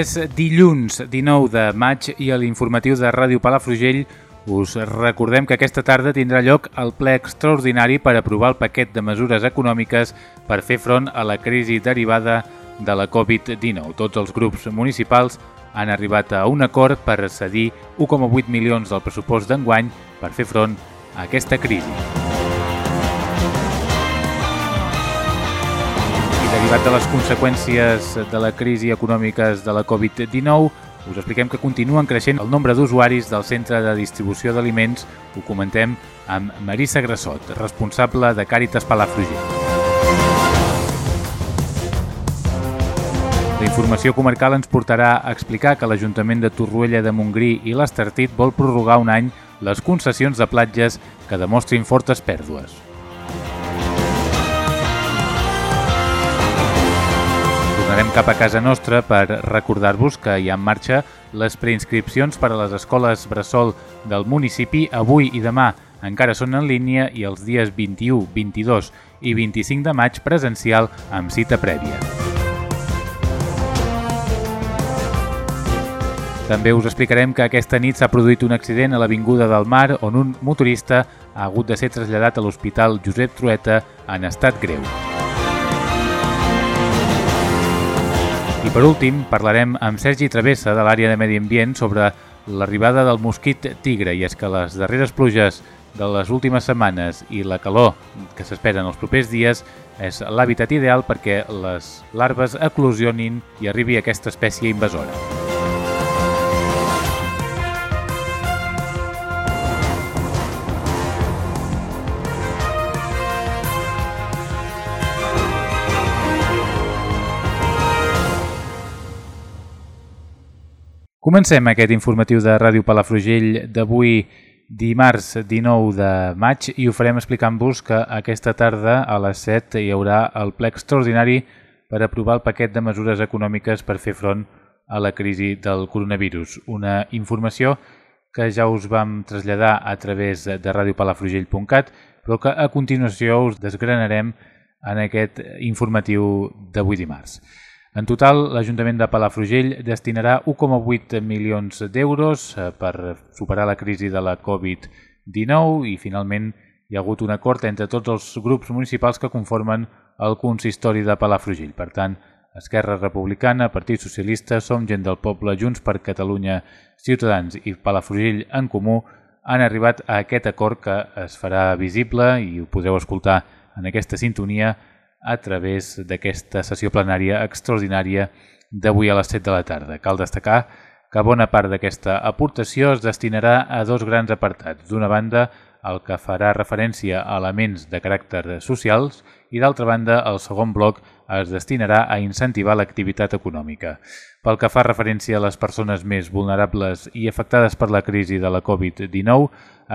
És dilluns 19 de maig i a l'informatiu de Ràdio Palafrugell us recordem que aquesta tarda tindrà lloc el ple extraordinari per aprovar el paquet de mesures econòmiques per fer front a la crisi derivada de la Covid-19. Tots els grups municipals han arribat a un acord per cedir 1,8 milions del pressupost d'enguany per fer front a aquesta crisi. Derivat de les conseqüències de la crisi econòmiques de la Covid-19, us expliquem que continuen creixent el nombre d'usuaris del centre de distribució d'aliments. Ho comentem amb Marissa Grassot, responsable de Càritas Palafrugell. La informació comarcal ens portarà a explicar que l'Ajuntament de Torroella de Montgrí i l'Estartit vol prorrogar un any les concessions de platges que demostrin fortes pèrdues. Tornarem cap a casa nostra per recordar-vos que hi ha en marxa les preinscripcions per a les escoles bressol del municipi avui i demà encara són en línia i els dies 21, 22 i 25 de maig presencial amb cita prèvia. També us explicarem que aquesta nit s'ha produït un accident a l'Avinguda del Mar on un motorista ha hagut de ser traslladat a l'Hospital Josep Trueta en estat greu. I per últim, parlarem amb Sergi Travessa de l'àrea de Medi Ambient sobre l'arribada del mosquit tigre i és que les darreres pluges de les últimes setmanes i la calor que s'espera en els propers dies és l'hàbitat ideal perquè les larves eclosionin i arribi aquesta espècie invasora. Comencem aquest informatiu de Ràdio Palafrugell d'avui dimarts 19 de maig i ho farem explicant-vos que aquesta tarda a les 7 hi haurà el ple extraordinari per aprovar el paquet de mesures econòmiques per fer front a la crisi del coronavirus. Una informació que ja us vam traslladar a través de radiopalafrugell.cat però que a continuació us desgranarem en aquest informatiu d'avui dimarts. En total, l'Ajuntament de Palafrugell destinarà 1,8 milions d'euros eh, per superar la crisi de la Covid-19 i finalment hi ha hagut un acord entre tots els grups municipals que conformen el consistori de Palafrugell. Per tant, Esquerra Republicana, Partit Socialista, Som Gent del Poble, Junts per Catalunya, Ciutadans i Palafrugell en Comú han arribat a aquest acord que es farà visible i ho podreu escoltar en aquesta sintonia a través d'aquesta sessió plenària extraordinària d'avui a les 7 de la tarda. Cal destacar que bona part d'aquesta aportació es destinarà a dos grans apartats. D'una banda, el que farà referència a elements de caràcter socials i d'altra banda, el segon bloc es destinarà a incentivar l'activitat econòmica. Pel que fa referència a les persones més vulnerables i afectades per la crisi de la Covid-19,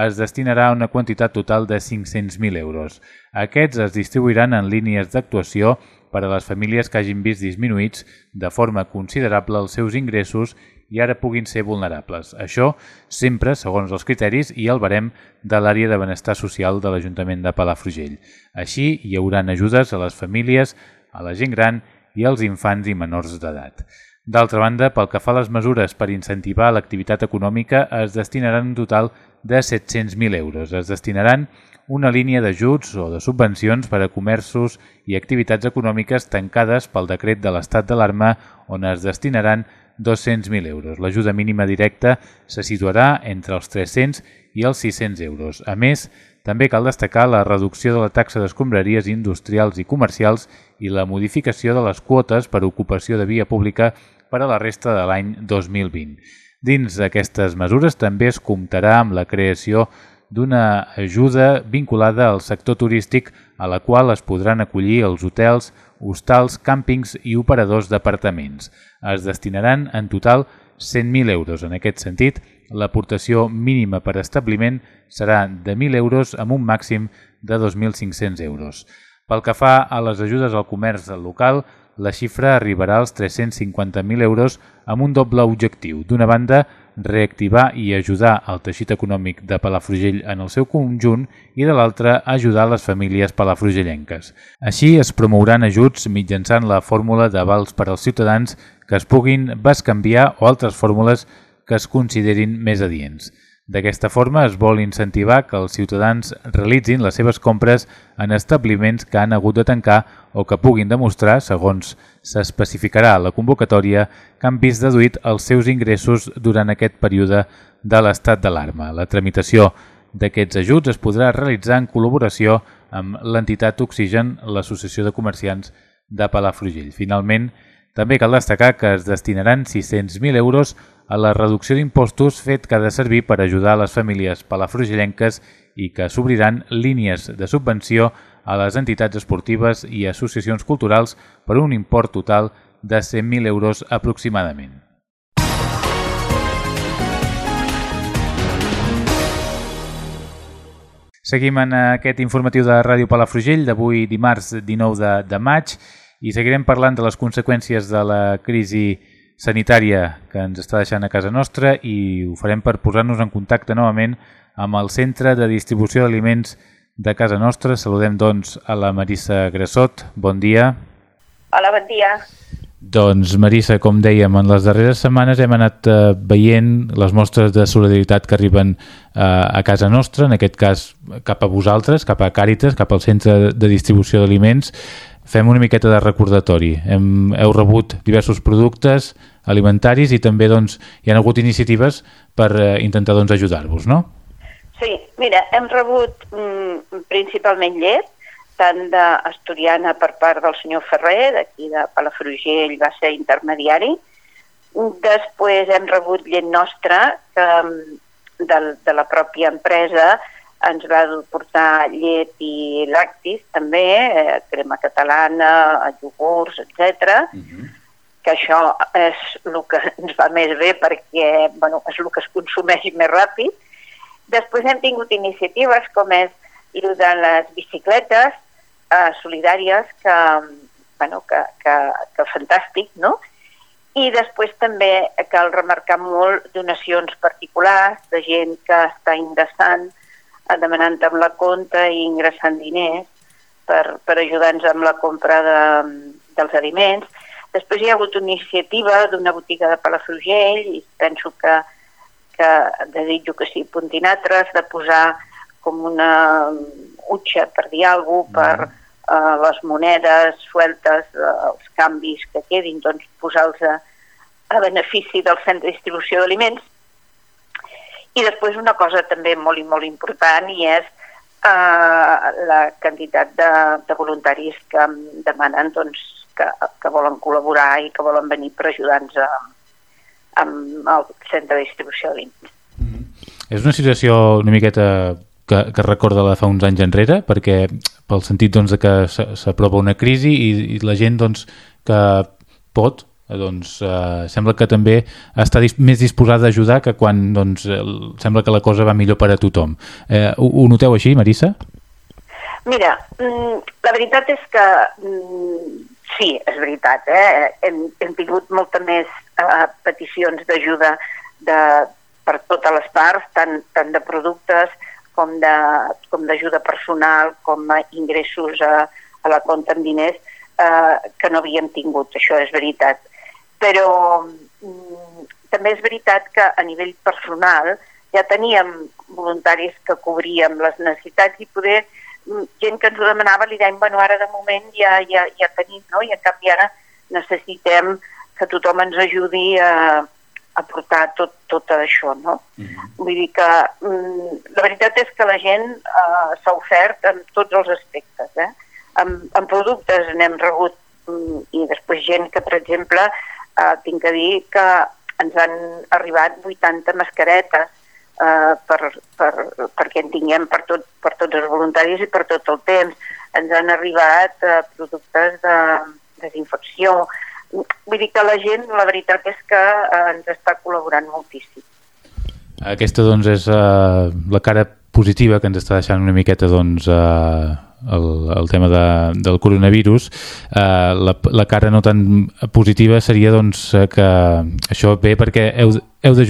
es destinarà una quantitat total de 500.000 euros. Aquests es distribuiran en línies d'actuació per a les famílies que hagin vist disminuïts de forma considerable els seus ingressos i ara puguin ser vulnerables. Això sempre segons els criteris i el barem de l'àrea de benestar social de l'Ajuntament de Palafrugell. Així, hi haurà ajudes a les famílies, a la gent gran i als infants i menors d'edat. D'altra banda, pel que fa a les mesures per incentivar l'activitat econòmica, es destinaran un total de 700.000 euros. Es destinaran una línia d'ajuts o de subvencions per a comerços i activitats econòmiques tancades pel decret de l'estat d'alarma on es destinaran 200.000 euros. L'ajuda mínima directa se situarà entre els 300 i els 600 euros. A més, també cal destacar la reducció de la taxa d'escombraries industrials i comercials i la modificació de les quotes per ocupació de via pública per a la resta de l'any 2020. Dins d'aquestes mesures també es comptarà amb la creació d'una ajuda vinculada al sector turístic a la qual es podran acollir els hotels, hostals, càmpings i operadors d'apartaments. Es destinaran en total 100.000 euros. En aquest sentit, l'aportació mínima per establiment serà de 1.000 euros amb un màxim de 2.500 euros. Pel que fa a les ajudes al comerç local, la xifra arribarà als 350.000 euros amb un doble objectiu. D'una banda, reactivar i ajudar el teixit econòmic de Palafrugell en el seu conjunt i de l'altra, ajudar les famílies palafrugellenques. Així es promouran ajuts mitjançant la fórmula d'avals per als ciutadans que es puguin bescanviar o altres fórmules que es considerin més adients. D'aquesta forma es vol incentivar que els ciutadans realitzin les seves compres en establiments que han hagut de tancar o que puguin demostrar, segons s'especificarà la convocatòria, que han vist deduït els seus ingressos durant aquest període de l'estat d'alarma. La tramitació d'aquests ajuts es podrà realitzar en col·laboració amb l'entitat Oxigen, l'Associació de Comerciants de Palafrugell. Finalment, també cal destacar que es destinaran 600.000 euros a la reducció d'impostos fet que ha de servir per ajudar les famílies palafrugellenques i que s'obriran línies de subvenció a les entitats esportives i associacions culturals per un import total de 100.000 euros aproximadament. Seguim en aquest informatiu de Ràdio Palafrugell d'avui dimarts 19 de, de maig i seguirem parlant de les conseqüències de la crisi sanitària que ens està deixant a casa nostra i ho farem per posar-nos en contacte novament amb el Centre de Distribució d'Aliments de casa nostra. Saludem, doncs, a la Marissa Grassot. Bon dia. Hola, bon dia. Doncs, Marissa, com dèiem, en les darreres setmanes hem anat eh, veient les mostres de solidaritat que arriben eh, a casa nostra, en aquest cas cap a vosaltres, cap a Càritas, cap al Centre de Distribució d'Aliments fem una miqueta de recordatori. Hem, heu rebut diversos productes alimentaris i també doncs, hi ha hagut iniciatives per eh, intentar doncs, ajudar-vos, no? Sí, mira, hem rebut mm, principalment llet, tant d'Asturiana per part del senyor Ferrer, d'aquí de Palafrugell, va ser intermediari. Després hem rebut llet nostra, que, mm, de, de la pròpia empresa, ens va portar llet i lactis també, eh, crema catalana, iogurts, etc. Uh -huh. que això és el que ens va més bé perquè bueno, és el que es consumeix més ràpid. Després hem tingut iniciatives com és el de les bicicletes eh, solidàries que, bueno, que, que, que fantàstic, no? I després també cal remarcar molt donacions particulars de gent que està ingressant demanant amb la compta i ingressant diners per, per ajudar-nos amb la compra de, dels aliments. Després hi ha hagut una iniciativa d'una botiga de Palafrugell i penso que, que desitjo que sigui puntinatres, de posar com una utxa, per dir alguna cosa, per uh, les monedes sueltes, uh, els canvis que quedin, doncs posar-los a, a benefici del centre de distribució d'aliments i després una cosa també molt i molt important i és eh, la quantitat de, de voluntaris que demanen doncs, que, que volen col·laborar i que volen venir per ajudar-nos amb el centre de distribució de l'INS. Mm -hmm. És una situació una miqueta que, que recorda la fa uns anys enrere, perquè pel sentit doncs, que s'aprova una crisi i, i la gent doncs, que pot doncs eh, sembla que també està dis més disposada a ajudar que quan doncs, sembla que la cosa va millor per a tothom. Eh, ho, ho noteu així, Marissa? Mira, mm, la veritat és que mm, sí, és veritat. Eh? Hem, hem tingut molta més eh, peticions d'ajuda de, per totes les parts, tant, tant de productes com d'ajuda personal, com a ingressos a, a la compta en diners, eh, que no havíem tingut, això és veritat però mm, també és veritat que a nivell personal ja teníem voluntaris que cobríem les necessitats i poder mm, gent que ens ho demanava li deien, bueno, ara de moment ja, ja, ja tenim, no? i en canvi ara necessitem que tothom ens ajudi a, a portar tot, tot això, no? Uh mhm. -huh. Vull dir que mm, la veritat és que la gent uh, s'ha ofert en tots els aspectes, eh? En, en productes n'hem rebut mm, i després gent que, per exemple, eh, tinc que dir que ens han arribat 80 mascaretes, eh, per, per, perquè en tinguem per, tot, per tots els voluntaris i per tot el temps. Ens han arribat uh, productes de desinfecció. Vull dir que la gent, la veritat és que uh, ens està col·laborant moltíssim. Aquesta doncs és uh, la cara positiva que ens està deixant una miqueta doncs, uh, el, el tema de, del coronavirus. Uh, la, la cara no tan positiva seria doncs, que això ve perquè heu, heu de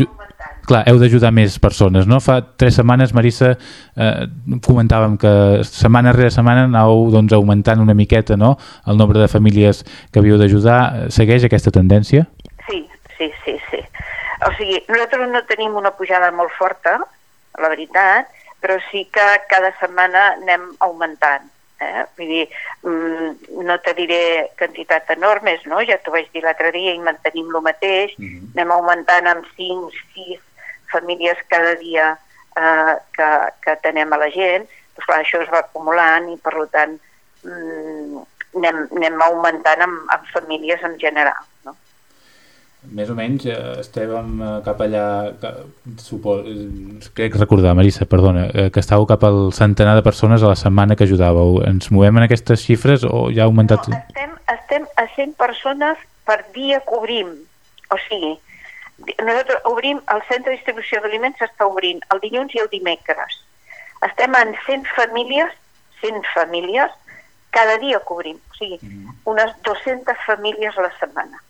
clar, heu d'ajudar més persones, no? Fa tres setmanes, Marissa, eh, comentàvem que setmana rere setmana anàveu doncs, augmentant una miqueta no? el nombre de famílies que havíeu d'ajudar. Segueix aquesta tendència? Sí, sí, sí, sí. O sigui, nosaltres no tenim una pujada molt forta, la veritat, però sí que cada setmana anem augmentant. Eh? Vull dir, mm, no te diré quantitat enormes, no? ja t'ho vaig dir l'altre dia i mantenim el mateix, mm -hmm. anem augmentant amb 5, 6 famílies cada dia eh, que, que tenem a la gent, doncs clar, això es va acumulant i per tant mm, anem, anem augmentant amb, amb famílies en general. Més o menys eh, estàvem eh, cap allà, que, supos, crec recordar, Marissa, perdona, eh, que estàveu cap al centenar de persones a la setmana que ajudàveu. Ens movem en aquestes xifres o ja ha augmentat? No, estem, estem a 100 persones per dia que obrim. O sigui, nosaltres obrim, el centre de distribució d'aliments s'està obrint el dilluns i el dimecres. Estem en 100 famílies, 100 famílies, cada dia que obrim. O sigui, mm. unes 200 famílies a la setmana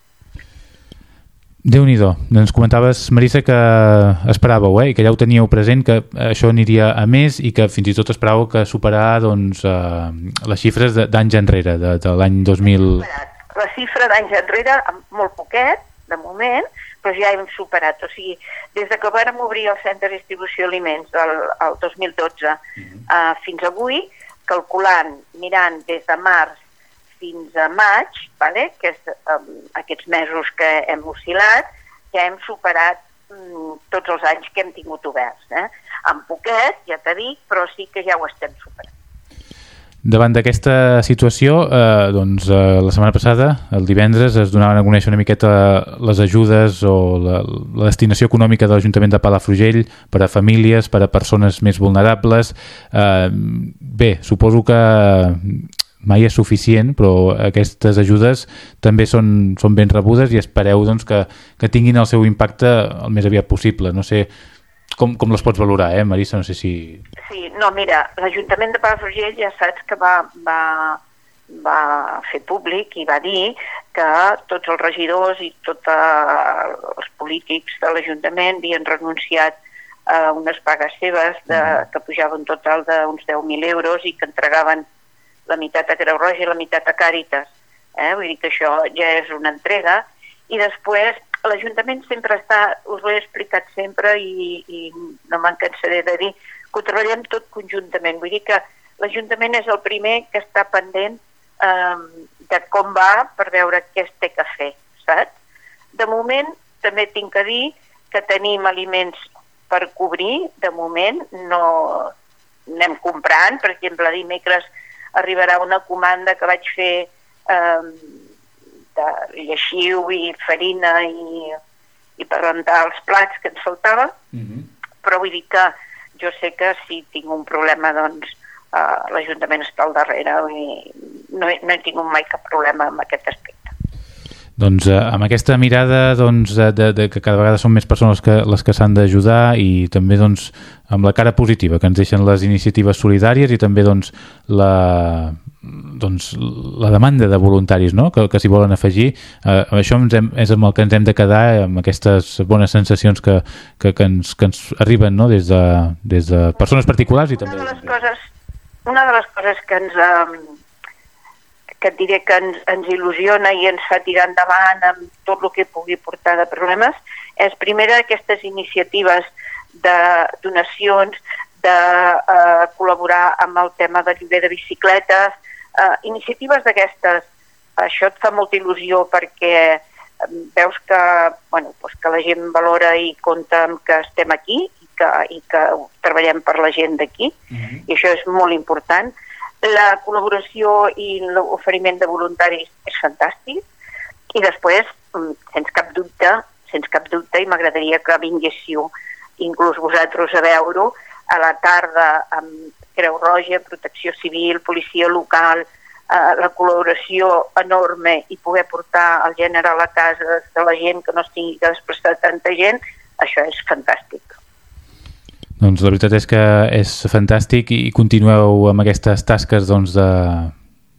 déu nhi Ens comentaves, Marissa, que esperàveu, eh? I que ja ho teníeu present, que això aniria a més i que fins i tot esperàveu que superar doncs, eh, les xifres d'anys enrere, de, de l'any 2000... La xifra d'anys enrere, molt poquet, de moment, però ja hem superat. O sigui, des de que vam obrir el centre de distribució d'aliments el, el 2012 uh -huh. uh, fins avui, calculant, mirant des de març fins a maig, vale? que és um, aquests mesos que hem oscil·lat, ja hem superat um, tots els anys que hem tingut oberts. Eh? En poquet, ja t'he dit, però sí que ja ho estem superant. Davant d'aquesta situació, eh, doncs, eh, la setmana passada, el divendres, es donaven a conèixer una miqueta les ajudes o la, la destinació econòmica de l'Ajuntament de Palafrugell per a famílies, per a persones més vulnerables. Eh, bé, suposo que mai és suficient, però aquestes ajudes també són, són ben rebudes i espereu doncs, que, que tinguin el seu impacte el més aviat possible. No sé com, com les pots valorar, eh, Marissa? No sé si... Sí, no, mira, l'Ajuntament de Palafrugell ja saps que va, va, va fer públic i va dir que tots els regidors i tots els polítics de l'Ajuntament havien renunciat a unes pagues seves de, mm. que pujaven total d'uns 10.000 euros i que entregaven la meitat a Creu Roja i la meitat a Càritas. Eh? Vull dir que això ja és una entrega. I després l'Ajuntament sempre està, us ho he explicat sempre i, i no me'n cansaré de dir, que ho treballem tot conjuntament. Vull dir que l'Ajuntament és el primer que està pendent eh, de com va per veure què es té que fer, saps? De moment, també tinc que dir que tenim aliments per cobrir, de moment no anem comprant, per exemple, dimecres arribarà una comanda que vaig fer eh, de lleixiu i farina i, i per rentar els plats que ens faltava, uh mhm. -huh. però vull dir que jo sé que si tinc un problema doncs eh, l'Ajuntament està al darrere i no, he, no he tingut mai cap problema amb aquest aspecte. Doncs eh, amb aquesta mirada doncs, de, de, de que cada vegada són més persones que, les que s'han d'ajudar i també doncs, amb la cara positiva que ens deixen les iniciatives solidàries i també doncs, la, doncs, la demanda de voluntaris no? que, que s'hi volen afegir. Eh, això ens hem, és amb el que ens hem de quedar, amb aquestes bones sensacions que, que, que, ens, que ens arriben no? des, de, des de persones particulars i també... Una de les coses, una de les coses que ens... Eh, que et diré que ens, ens il·lusiona i ens fa tirar endavant amb tot el que pugui portar de problemes, és primera aquestes iniciatives de donacions, de eh, col·laborar amb el tema de lloguer de bicicletes, eh, iniciatives d'aquestes. Això et fa molta il·lusió perquè eh, veus que, bueno, doncs que la gent valora i compta amb que estem aquí i que, i que treballem per la gent d'aquí, uh mhm. -huh. i això és molt important la col·laboració i l'oferiment de voluntaris és fantàstic i després, mm, sense cap dubte, sense cap dubte, i m'agradaria que vinguéssiu inclús vosaltres a veure-ho, a la tarda amb Creu Roja, Protecció Civil, Policia Local, eh, la col·laboració enorme i poder portar el gènere a la casa de la gent que no es tingui que desplaçar tanta gent, això és fantàstic. Doncs la veritat és que és fantàstic i continueu amb aquestes tasques doncs, de,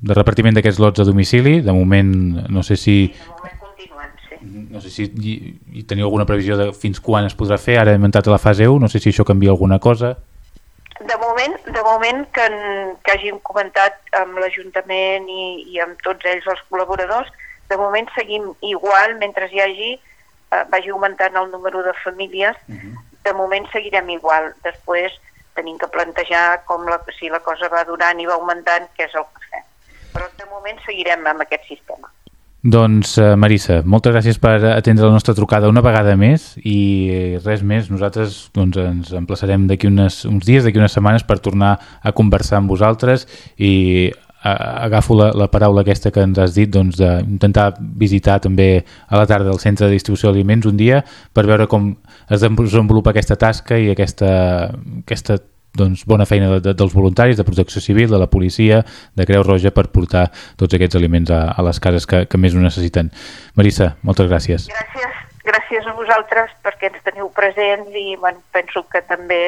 de repartiment d'aquests lots a domicili. De moment, no sé si... Sí, sí. No sé si hi, hi teniu alguna previsió de fins quan es podrà fer. Ara hem entrat a la fase 1, no sé si això canvia alguna cosa. De moment, de moment que, que hàgim comentat amb l'Ajuntament i, i amb tots ells els col·laboradors, de moment seguim igual mentre hi hagi, eh, vagi augmentant el número de famílies, uh -huh. De moment seguirem igual. Després tenim que plantejar com la, si la cosa va durant i va augmentant, què és el que fem. Però de moment seguirem amb aquest sistema. Doncs, uh, Marissa, moltes gràcies per atendre la nostra trucada una vegada més i res més, nosaltres doncs, ens emplaçarem d'aquí uns dies, d'aquí unes setmanes per tornar a conversar amb vosaltres i agafo la, la paraula aquesta que ens has dit doncs, d'intentar visitar també a la tarda el centre de distribució d'aliments un dia per veure com es desenvolupa aquesta tasca i aquesta, aquesta doncs, bona feina de, de, dels voluntaris, de protecció civil, de la policia, de Creu Roja per portar tots aquests aliments a, a les cases que, que més ho necessiten. Marissa, moltes gràcies. Gràcies, gràcies a vosaltres perquè ens teniu presents i bueno, penso que també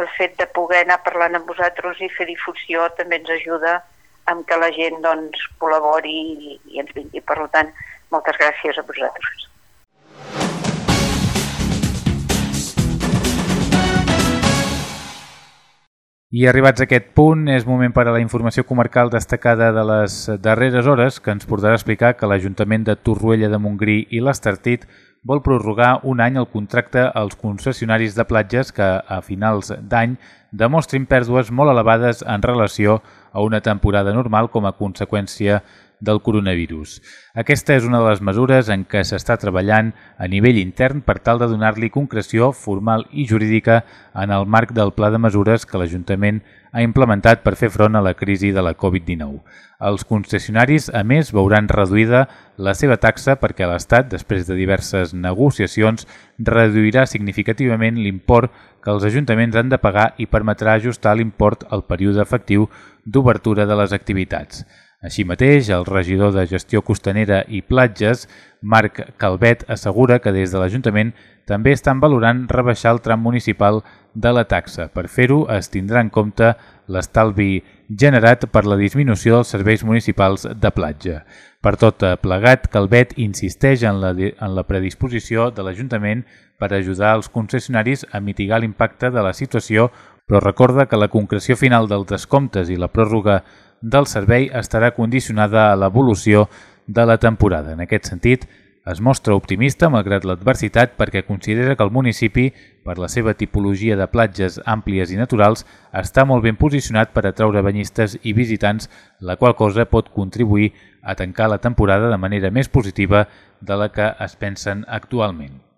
el fet de poder anar parlant amb vosaltres i fer difusió també ens ajuda amb que la gent doncs, col·labori i, i ens vingui. Per tant, moltes gràcies a vosaltres. I arribats a aquest punt, és moment per a la informació comarcal destacada de les darreres hores que ens portarà a explicar que l'Ajuntament de Torroella de Montgrí i l'Estartit vol prorrogar un any el contracte als concessionaris de platges que a finals d'any demostrin pèrdues molt elevades en relació a una temporada normal com a conseqüència del coronavirus. Aquesta és una de les mesures en què s'està treballant a nivell intern per tal de donar-li concreció formal i jurídica en el marc del pla de mesures que l'Ajuntament ha implementat per fer front a la crisi de la Covid-19. Els concessionaris, a més, veuran reduïda la seva taxa perquè l'Estat, després de diverses negociacions, reduirà significativament l'import que els ajuntaments han de pagar i permetrà ajustar l'import al període efectiu d'obertura de les activitats. Així mateix, el regidor de Gestió Costanera i Platges, Marc Calvet, assegura que des de l'Ajuntament també estan valorant rebaixar el tram municipal de la taxa. Per fer-ho, es tindrà en compte l'estalvi generat per la disminució dels serveis municipals de platja. Per tot plegat, Calvet insisteix en la, en la predisposició de l'Ajuntament per ajudar els concessionaris a mitigar l'impacte de la situació, però recorda que la concreció final dels descomptes i la pròrroga del servei estarà condicionada a l'evolució de la temporada. En aquest sentit, es mostra optimista malgrat l'adversitat perquè considera que el municipi, per la seva tipologia de platges àmplies i naturals, està molt ben posicionat per atraure banyistes i visitants, la qual cosa pot contribuir a tancar la temporada de manera més positiva de la que es pensen actualment.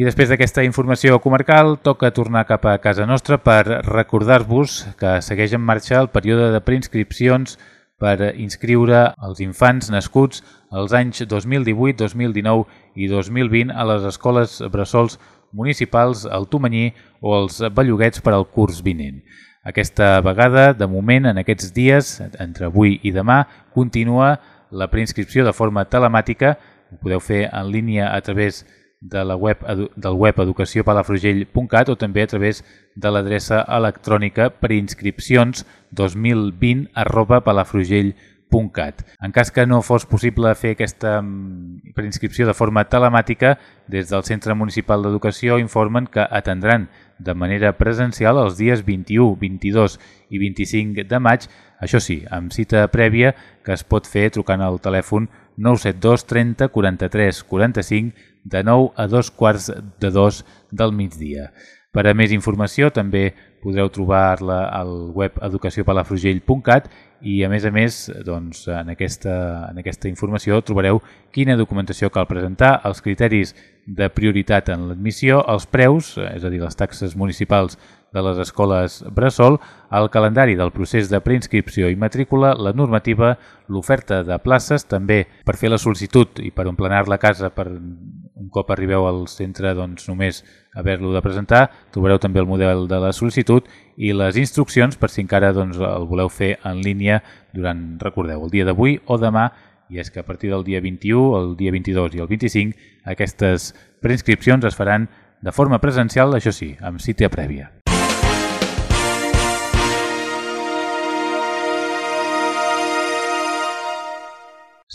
I després d'aquesta informació comarcal, toca tornar cap a casa nostra per recordar-vos que segueix en marxa el període de preinscripcions per inscriure els infants nascuts els anys 2018, 2019 i 2020 a les escoles bressols municipals, al Tomanyí o els Belloguets per al curs vinent. Aquesta vegada, de moment, en aquests dies, entre avui i demà, continua la preinscripció de forma telemàtica. Ho podeu fer en línia a través de de la web, del web educaciopalafrugell.cat o també a través de l'adreça electrònica preinscripcions 2020 arroba palafrugell.cat. En cas que no fos possible fer aquesta mm, preinscripció de forma telemàtica, des del Centre Municipal d'Educació informen que atendran de manera presencial els dies 21, 22 i 25 de maig, això sí, amb cita prèvia que es pot fer trucant al telèfon 972 30 43 45 de 9 a dos quarts de dos del migdia. Per a més informació també podreu trobar-la al web educaciopalafrugell.cat i a més a més doncs, en, aquesta, en aquesta informació trobareu quina documentació cal presentar, els criteris de prioritat en l'admissió, els preus, és a dir, les taxes municipals de les escoles Bressol, el calendari del procés de preinscripció i matrícula, la normativa, l'oferta de places, també per fer la sol·licitud i per emplenar la casa per un cop arribeu al centre doncs, només haver-lo de presentar, trobareu també el model de la sol·licitud i les instruccions per si encara doncs, el voleu fer en línia durant, recordeu, el dia d'avui o demà i és que a partir del dia 21, el dia 22 i el 25 aquestes preinscripcions es faran de forma presencial, això sí, amb cita prèvia.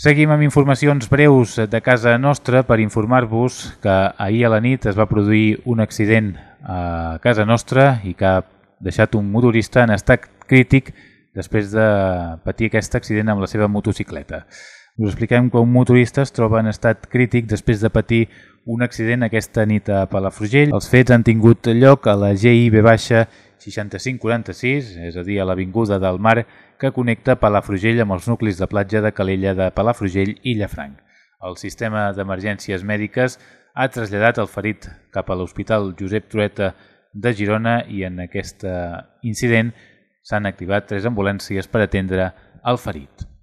Seguim amb informacions breus de casa nostra per informar-vos que ahir a la nit es va produir un accident a casa nostra i que ha deixat un motorista en estat crític després de patir aquest accident amb la seva motocicleta. Us expliquem que un motorista es troba en estat crític després de patir un accident aquesta nit a Palafrugell. Els fets han tingut lloc a la GIB baixa 6546, és a dir, a l'Avinguda del Mar, que connecta Palafrugell amb els nuclis de platja de Calella de Palafrugell i Llafranc. El sistema d'emergències mèdiques ha traslladat el ferit cap a l'Hospital Josep Trueta de Girona i en aquest incident s'han activat tres ambulàncies per atendre el ferit.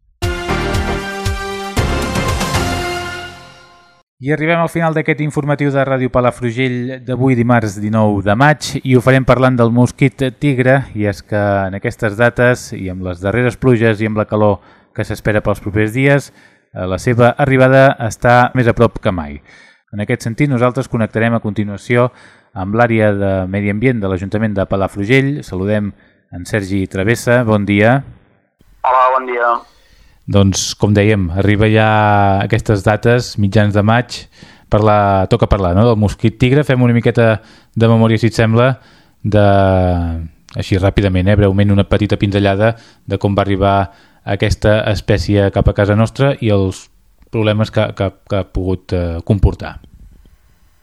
I arribem al final d'aquest informatiu de Ràdio Palafrugell d'avui dimarts 19 de maig i ho farem parlant del mosquit tigre i és que en aquestes dates i amb les darreres pluges i amb la calor que s'espera pels propers dies eh, la seva arribada està més a prop que mai. En aquest sentit nosaltres connectarem a continuació amb l'àrea de Medi Ambient de l'Ajuntament de Palafrugell. Saludem en Sergi Travessa, bon dia. Hola, bon dia. Doncs, com dèiem, arriba ja aquestes dates, mitjans de maig, parlar, toca parlar no? del mosquit tigre. Fem una miqueta de memòria, si et sembla, de, així ràpidament, eh, breument, una petita pinzellada de com va arribar aquesta espècie cap a casa nostra i els problemes que, que, que ha pogut eh, comportar.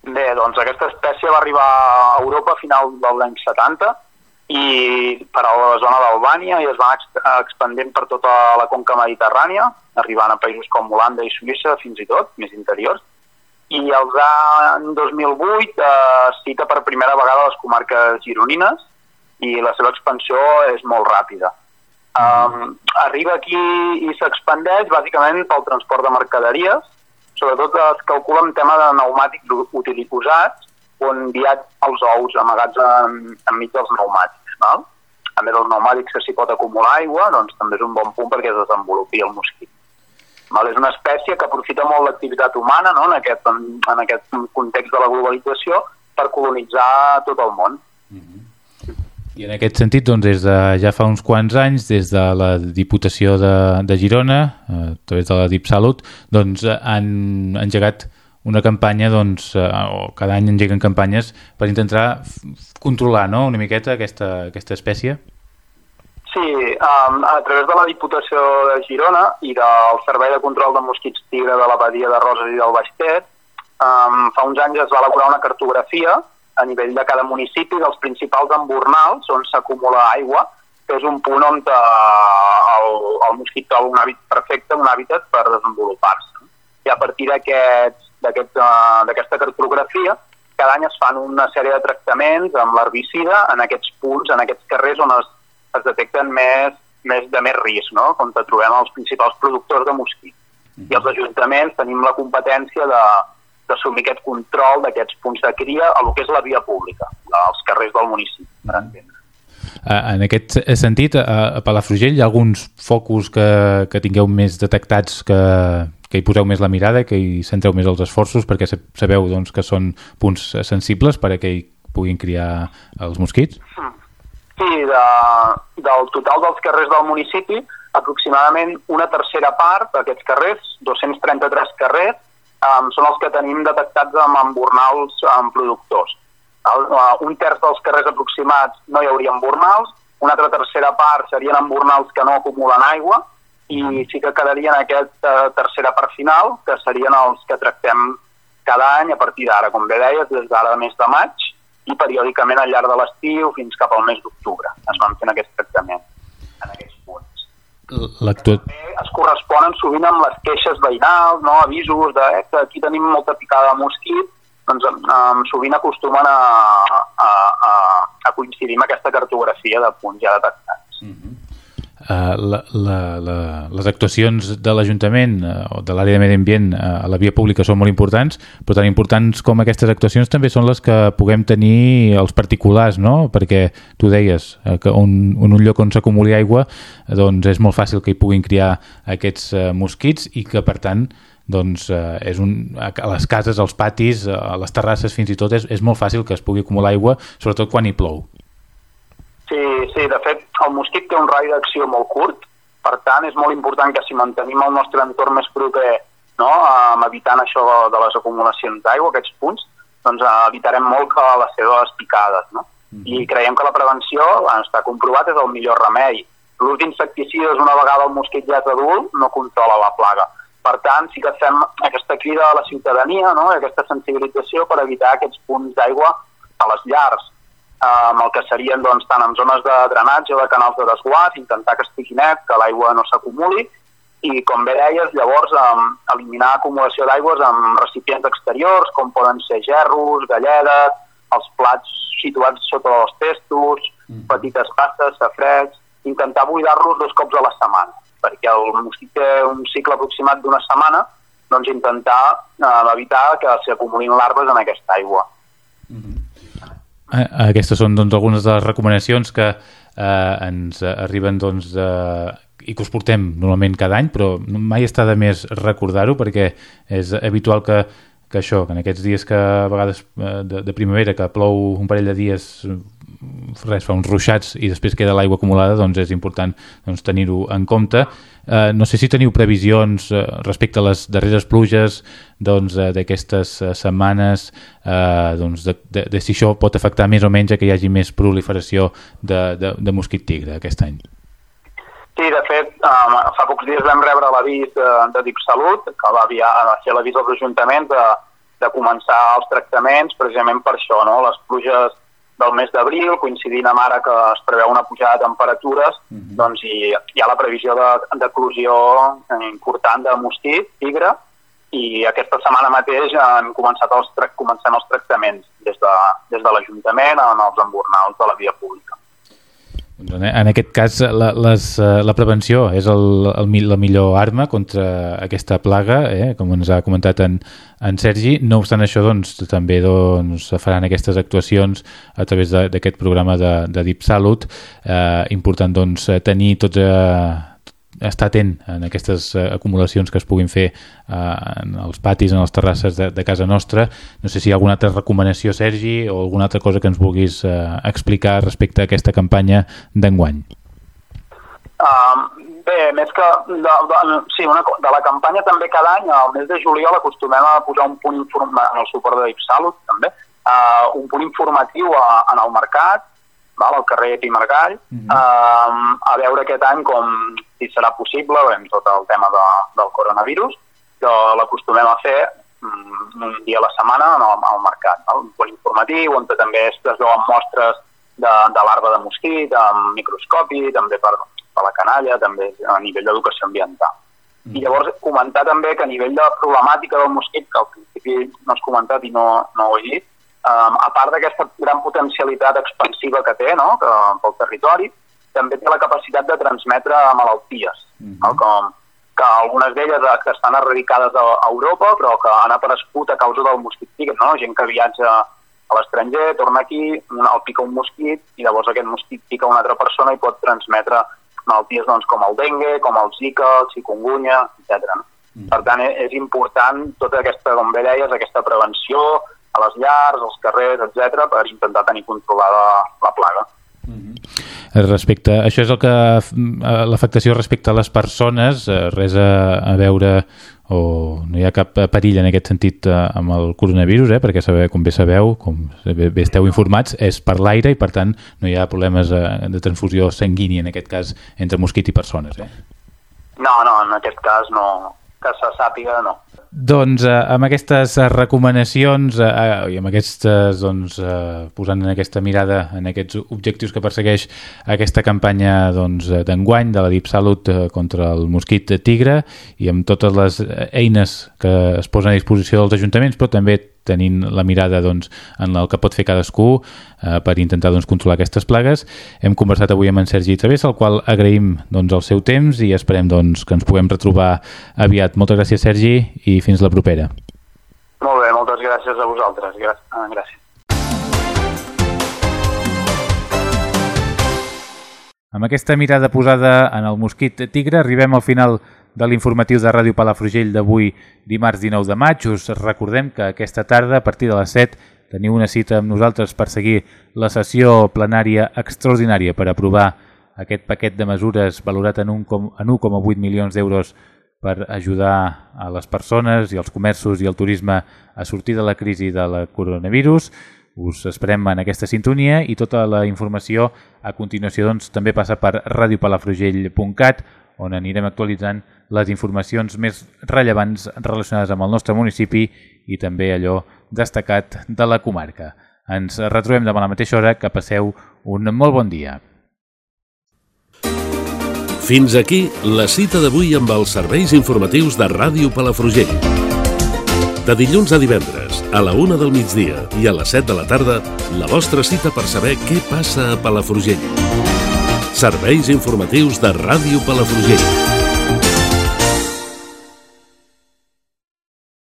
Bé, doncs aquesta espècie va arribar a Europa a final dels anys 70 i per a la zona d'Albània i es van expandent per tota la conca mediterrània, arribant a països com Holanda i Suïssa fins i tot, més interiors. I els anys 2008 eh, cita per primera vegada les comarques gironines i la seva expansió és molt ràpida. Um, arriba aquí i s'expandeix bàsicament pel transport de mercaderies, sobretot es calcula en tema de pneumàtics utilitzats, on viatgen els ous amagats en, enmig dels pneumàtics Val? A més, els pneumàtics que s'hi pot acumular aigua, doncs també és un bon punt perquè es desenvolupi el mosquit. Val? És una espècie que aprofita molt l'activitat humana no? en, aquest, en, en aquest context de la globalització per colonitzar tot el món. Mm -hmm. I en aquest sentit, doncs, des de ja fa uns quants anys, des de la Diputació de, de Girona, eh, a través de la DipSalut, doncs, han engegat una campanya, doncs, eh, o cada any engeguen campanyes per intentar controlar no? una miqueta aquesta, aquesta espècie? Sí, um, a través de la Diputació de Girona i del Servei de Control de Mosquits Tigre de la Badia de Roses i del Baix Ter, um, fa uns anys es va elaborar una cartografia a nivell de cada municipi dels principals embornals on s'acumula aigua, que és un punt on uh, el, el mosquit troba un hàbit perfecte, un hàbitat per desenvolupar-se. I a partir d'aquests d'aquesta aquest, cartografia, cada any es fan una sèrie de tractaments amb l'herbicida en aquests punts, en aquests carrers on es, es detecten més, més de més risc, no? on trobem els principals productors de mosquit. I els ajuntaments tenim la competència de, d'assumir aquest control d'aquests punts de cria a lo que és la via pública, als carrers del municipi, per entendre. En aquest sentit, a Palafrugell hi ha alguns focus que, que tingueu més detectats que, que hi poseu més la mirada, que hi centreu més els esforços perquè sabeu doncs, que són punts sensibles per a que hi puguin criar els mosquits? Sí, de, del total dels carrers del municipi, aproximadament una tercera part d'aquests carrers, 233 carrers, um, són els que tenim detectats amb embornals amb productors. El, uh, un terç dels carrers aproximats no hi hauria embornals, una altra tercera part serien embornals que no acumulen aigua, i sí que quedaria en aquesta tercera part final, que serien els que tractem cada any a partir d'ara, com bé deies, des d'ara mes de maig, i periòdicament al llarg de l'estiu fins cap al mes d'octubre es van fent aquest tractament en aquests punts. També es corresponen sovint amb les queixes veïnals, no? avisos de eh, que aquí tenim molta picada de mosquit, doncs um, sovint acostumen a, a, a, a coincidir amb aquesta cartografia de punts ja detectats. Mm -hmm. Uh, la, la, la, les actuacions de l'Ajuntament uh, o de l'àrea de medi ambient uh, a la via pública són molt importants, però tan importants com aquestes actuacions també són les que puguem tenir els particulars, no? Perquè tu deies que un, en un lloc on s'acumuli aigua doncs és molt fàcil que hi puguin criar aquests mosquits i que per tant doncs eh, és un, a les cases, als patis, a les terrasses fins i tot és, és molt fàcil que es pugui acumular aigua, sobretot quan hi plou. Sí, sí, de fet el mosquit té un rai d'acció molt curt, per tant és molt important que si mantenim el nostre entorn més proper no, um, evitant això de les acumulacions d'aigua, aquests punts, doncs uh, evitarem molt que les seves picades. No? Mm -hmm. I creiem que la prevenció, està comprovat, és el millor remei. L'ús d'insecticides una vegada el mosquit ja és adult no controla la plaga per tant, sí que fem aquesta crida a la ciutadania, no? aquesta sensibilització per evitar aquests punts d'aigua a les llars, eh, amb el que serien doncs, tant en zones de drenatge o de canals de desguàs, intentar que estigui net, que l'aigua no s'acumuli, i com bé deies, llavors eliminar acumulació d'aigües amb recipients exteriors, com poden ser gerros, galledes, els plats situats sota els testos, mm. petites passes, safrets, intentar buidar-los dos cops a la setmana perquè el mosquit té un cicle aproximat d'una setmana, doncs intentar eh, evitar que s'acumulin larves en aquesta aigua. -hmm. Aquestes són doncs, algunes de les recomanacions que eh, ens arriben doncs, de, i que us portem normalment cada any, però mai està de més recordar-ho perquè és habitual que que això, que en aquests dies que a vegades eh, de, de primavera que plou un parell de dies res, fa uns ruixats i després queda l'aigua acumulada, doncs és important doncs, tenir-ho en compte. Eh, no sé si teniu previsions eh, respecte a les darreres pluges doncs, eh, d'aquestes doncs, setmanes, eh, doncs, de, de, de si això pot afectar més o menys a que hi hagi més proliferació de, de, de mosquit tigre aquest any. Sí, de fet, um, fa pocs dies vam rebre l'avís de, de DipSalut, que va, via, va ser l'avís als ajuntaments de, de començar els tractaments precisament per això, no? les pluges del mes d'abril, coincidint amb ara que es preveu una pujada de temperatures, uh mhm. -huh. doncs hi, hi ha la previsió d'eclusió de, important de mosquit, tigre, i aquesta setmana mateix hem començat els, comencem els tractaments des de, des de l'Ajuntament en els embornals de la via pública. Doncs en aquest cas, la, les, eh, la prevenció és el, el, la millor arma contra aquesta plaga, eh? com ens ha comentat en, en Sergi. No obstant això, doncs, també doncs, faran aquestes actuacions a través d'aquest programa de, de Deep Salut. Eh, important doncs, tenir tots... Eh, estar atent en aquestes uh, acumulacions que es puguin fer uh, en els patis, en les terrasses de, de casa nostra. No sé si hi ha alguna altra recomanació, Sergi, o alguna altra cosa que ens vulguis uh, explicar respecte a aquesta campanya d'enguany. Uh, bé, més que de, de, sí, una, de la campanya també cada any, al mes de juliol acostumem a posar un punt informatiu, en el suport de Ipsalut també, uh, un punt informatiu a, en el mercat, val, al carrer Pimargall, uh -huh. uh, a veure aquest any com si serà possible, amb tot el tema de, del coronavirus, que l'acostumem a fer um, un dia a la setmana al, al mercat, no? un punt informatiu on també es veuen mostres de, de larva de mosquit, amb microscopi, també per, per la canalla, també a nivell d'educació ambiental. Mm. I llavors comentar també que a nivell de problemàtica del mosquit, que al principi no has comentat i no, no ho he dit, Um, a part d'aquesta gran potencialitat expansiva que té no? que, pel territori, també té la capacitat de transmetre malalties, uh -huh. no? com, que algunes d'elles que estan erradicades a, a Europa, però que han aparegut a causa del mosquit tigre, no? gent que viatja a l'estranger, torna aquí, el pica un mosquit i llavors aquest mosquit pica una altra persona i pot transmetre malalties doncs, com el dengue, com el zika, el chikungunya, etc. No? Mm. Per tant, és important tota aquesta, com bé deies, aquesta prevenció, a les llars, als carrers, etc per intentar tenir controlada la plaga. Mm -hmm. Respecte, això és el que eh, l'afectació respecte a les persones, eh, res a, a veure o no hi ha cap perill en aquest sentit eh, amb el coronavirus, eh? perquè saber, com bé sabeu, com bé esteu informats, és per l'aire i per tant no hi ha problemes de transfusió sanguínia en aquest cas entre mosquit i persones. Eh? No, no, en aquest cas no, que se sàpiga no. Doncs eh, amb aquestes recomanacions eh, i amb aquestes, doncs, eh, posant en aquesta mirada en aquests objectius que persegueix aquesta campanya doncs, d'enguany de la Deep Salut eh, contra el mosquit tigre i amb totes les eines que es posen a disposició dels ajuntaments, però també tenint la mirada doncs, en el que pot fer cadascú eh, per intentar doncs, controlar aquestes plagues. Hem conversat avui amb en Sergi Través, al qual agraïm doncs, el seu temps i esperem doncs, que ens puguem retrobar aviat. Moltes gràcies, Sergi, i fins la propera. Molt bé, moltes gràcies a vosaltres. Gràcies. Amb aquesta mirada posada en el mosquit tigre arribem al final de l'informatiu de Ràdio Palafrugell d'avui dimarts 19 de maig. Us recordem que aquesta tarda, a partir de les 7, teniu una cita amb nosaltres per seguir la sessió plenària extraordinària per aprovar aquest paquet de mesures valorat en 1,8 milions d'euros per ajudar a les persones i els comerços i el turisme a sortir de la crisi de la coronavirus. Us esperem en aquesta sintonia i tota la informació a continuació doncs, també passa per radiopalafrugell.cat on anirem actualitzant les informacions més rellevants relacionades amb el nostre municipi i també allò destacat de la comarca. Ens retrobem demà a la mateixa hora, que passeu un molt bon dia. Fins aquí la cita d'avui amb els serveis informatius de Ràdio Palafrugell. De dilluns a divendres, a la una del migdia i a les 7 de la tarda, la vostra cita per saber què passa a Palafrugell. Serveis informatius de Ràdio Palafrugell.